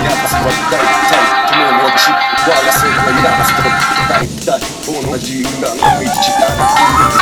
すばりたいたい君の血笑わせばがすばりたいたい同じ裏の道歩く